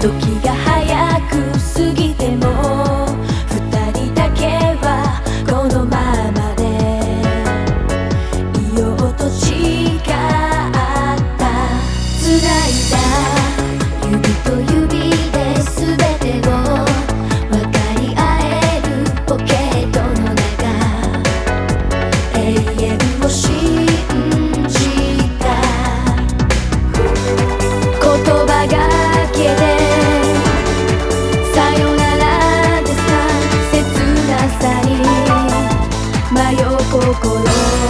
Toki. 迷う心